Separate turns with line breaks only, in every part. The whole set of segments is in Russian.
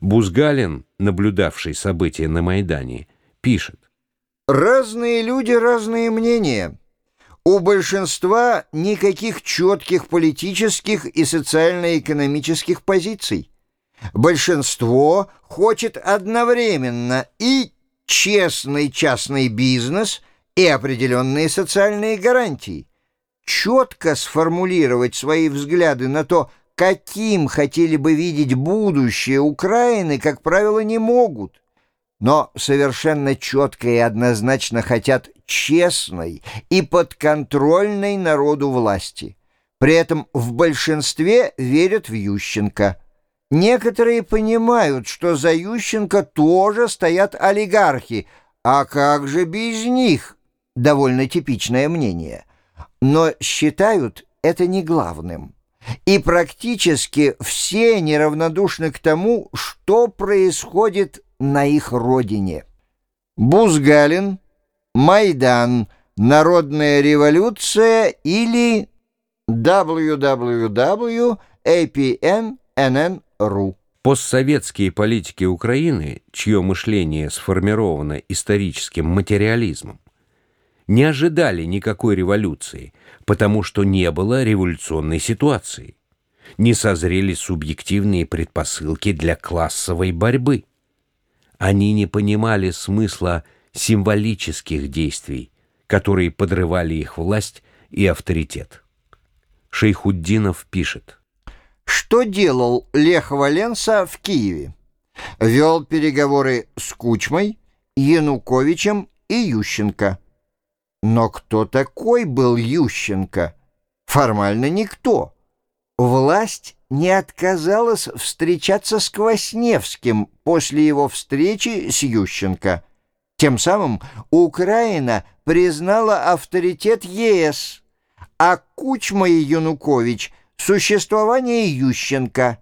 Бузгалин, наблюдавший события на Майдане, пишет.
Разные люди, разные мнения. У большинства никаких четких политических и социально-экономических позиций. Большинство хочет одновременно и честный частный бизнес, и определенные социальные гарантии. Четко сформулировать свои взгляды на то, каким хотели бы видеть будущее Украины, как правило, не могут, но совершенно четко и однозначно хотят честной и подконтрольной народу власти. При этом в большинстве верят в Ющенко. Некоторые понимают, что за Ющенко тоже стоят олигархи, а как же без них? Довольно типичное мнение. Но считают это не главным. И практически все неравнодушны к тому, что происходит на их родине. Бузгалин, Майдан, Народная революция или www.apn.nn.ru
Постсоветские политики Украины, чье мышление сформировано историческим материализмом, не ожидали никакой революции, потому что не было революционной ситуации. Не созрели субъективные предпосылки для классовой борьбы. Они не понимали смысла символических действий, которые подрывали их власть и авторитет. Шейхуддинов пишет.
Что делал Лех Валенса в Киеве? Вел переговоры с Кучмой, Януковичем и Ющенко. Но кто такой был Ющенко? Формально никто. Власть не отказалась встречаться с Квасневским после его встречи с Ющенко. Тем самым Украина признала авторитет ЕС, а Кучма и Янукович — существование Ющенко.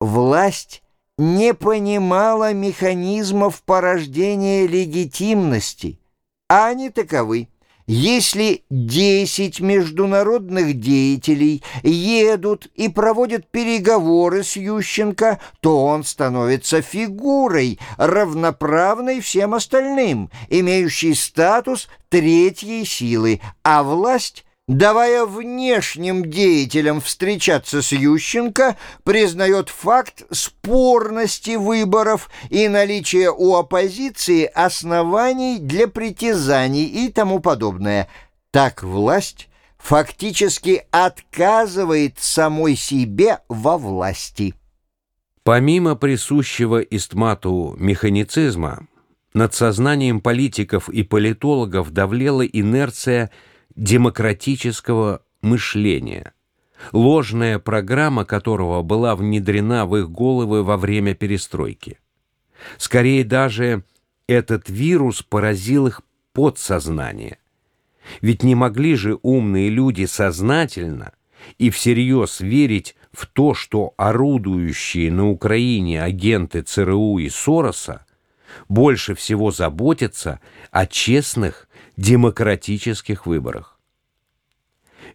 Власть не понимала механизмов порождения легитимности, а они таковы. Если 10 международных деятелей едут и проводят переговоры с Ющенко, то он становится фигурой, равноправной всем остальным, имеющей статус третьей силы, а власть давая внешним деятелям встречаться с Ющенко, признает факт спорности выборов и наличие у оппозиции оснований для притязаний и тому подобное. Так власть фактически отказывает самой себе во власти.
Помимо присущего истмату механицизма, над сознанием политиков и политологов давлела инерция – демократического мышления, ложная программа которого была внедрена в их головы во время перестройки. Скорее даже этот вирус поразил их подсознание. Ведь не могли же умные люди сознательно и всерьез верить в то, что орудующие на Украине агенты ЦРУ и Сороса больше всего заботятся о честных демократических выборах.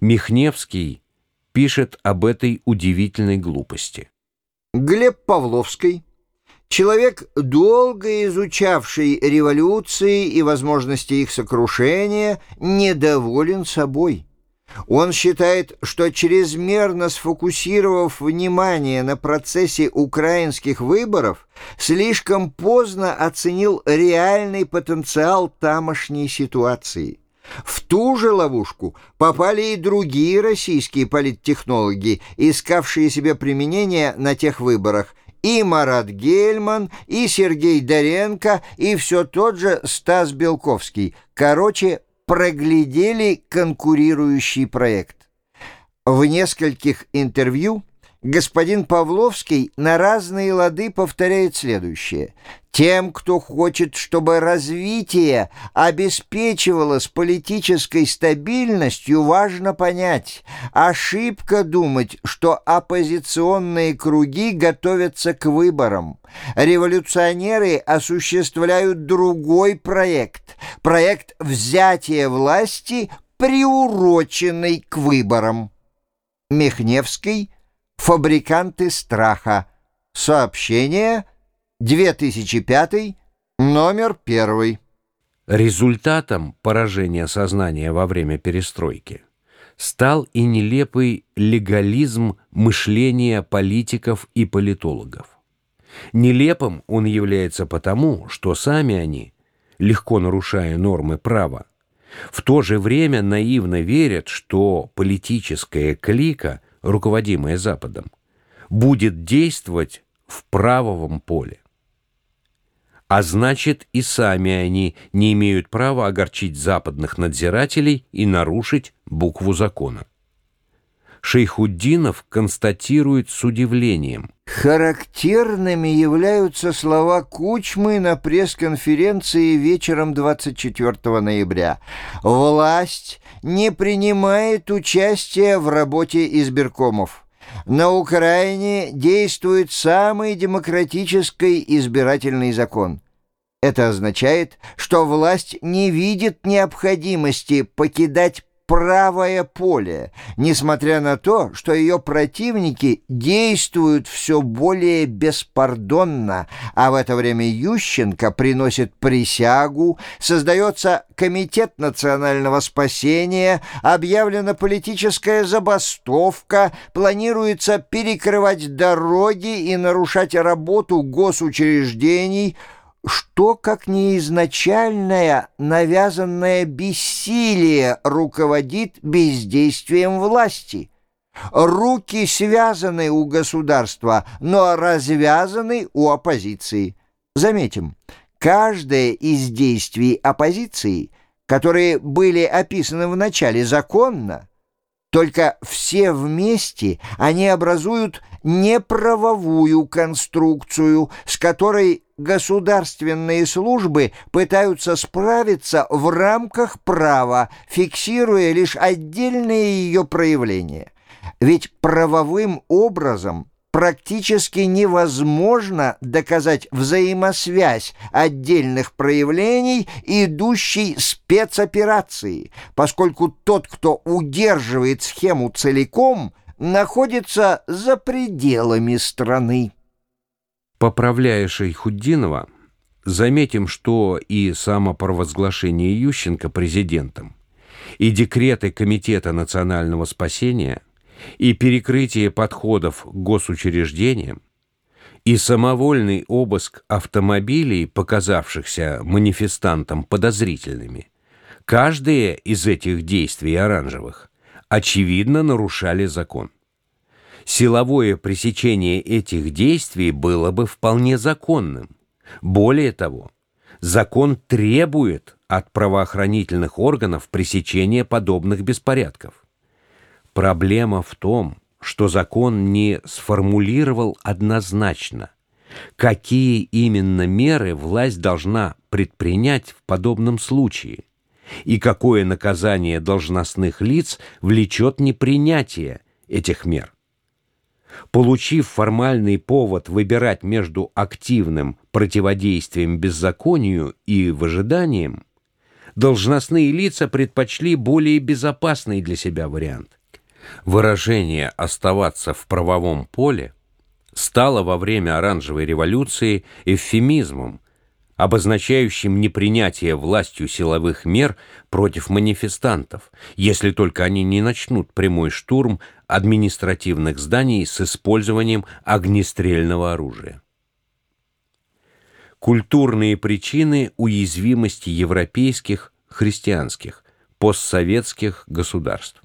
Михневский пишет об этой удивительной глупости.
Глеб Павловский, человек, долго изучавший революции и возможности их сокрушения, недоволен собой. Он считает, что чрезмерно сфокусировав внимание на процессе украинских выборов, слишком поздно оценил реальный потенциал тамошней ситуации. В ту же ловушку попали и другие российские политтехнологи, искавшие себе применение на тех выборах, и Марат Гельман, и Сергей Доренко, и все тот же Стас Белковский. Короче, проглядели конкурирующий проект. В нескольких интервью господин Павловский на разные лады повторяет следующее. Тем, кто хочет, чтобы развитие обеспечивалось политической стабильностью, важно понять, ошибка думать, что оппозиционные круги готовятся к выборам. Революционеры осуществляют другой проект, проект взятия власти, приуроченный к выборам. Мехневский – Фабриканты страха. Сообщение 2005, номер 1.
Результатом поражения сознания во время перестройки стал и нелепый легализм мышления политиков и политологов. Нелепым он является потому, что сами они, легко нарушая нормы права, в то же время наивно верят, что политическая клика, руководимая Западом, будет действовать в правовом поле. А значит, и сами они не имеют права огорчить западных надзирателей и нарушить букву закона. Шейхуддинов констатирует с удивлением.
Характерными являются слова Кучмы на пресс-конференции вечером 24 ноября. «Власть не принимает участия в работе избиркомов». На Украине действует самый демократический избирательный закон. Это означает, что власть не видит необходимости покидать правое поле, несмотря на то, что ее противники действуют все более беспардонно, а в это время Ющенко приносит присягу, создается Комитет национального спасения, объявлена политическая забастовка, планируется перекрывать дороги и нарушать работу госучреждений – что, как не изначальное навязанное бессилие руководит бездействием власти? Руки связаны у государства, но развязаны у оппозиции. Заметим, каждое из действий оппозиции, которые были описаны в начале законно, только все вместе они образуют неправовую конструкцию, с которой государственные службы пытаются справиться в рамках права, фиксируя лишь отдельные ее проявления. Ведь правовым образом практически невозможно доказать взаимосвязь отдельных проявлений идущей спецоперации, поскольку тот, кто удерживает схему целиком, находится за пределами страны.
Поправляя Шейхуддинова, заметим, что и самопровозглашение Ющенко президентом, и декреты Комитета национального спасения, и перекрытие подходов к госучреждениям, и самовольный обыск автомобилей, показавшихся манифестантам подозрительными, каждое из этих действий оранжевых очевидно нарушали закон силовое пресечение этих действий было бы вполне законным. Более того, закон требует от правоохранительных органов пресечения подобных беспорядков. Проблема в том, что закон не сформулировал однозначно, какие именно меры власть должна предпринять в подобном случае и какое наказание должностных лиц влечет непринятие этих мер. Получив формальный повод выбирать между активным противодействием беззаконию и выжиданием, должностные лица предпочли более безопасный для себя вариант. Выражение «оставаться в правовом поле» стало во время оранжевой революции эвфемизмом, обозначающим непринятие властью силовых мер против манифестантов, если только они не начнут прямой штурм административных зданий с использованием огнестрельного оружия. Культурные причины уязвимости европейских, христианских, постсоветских государств.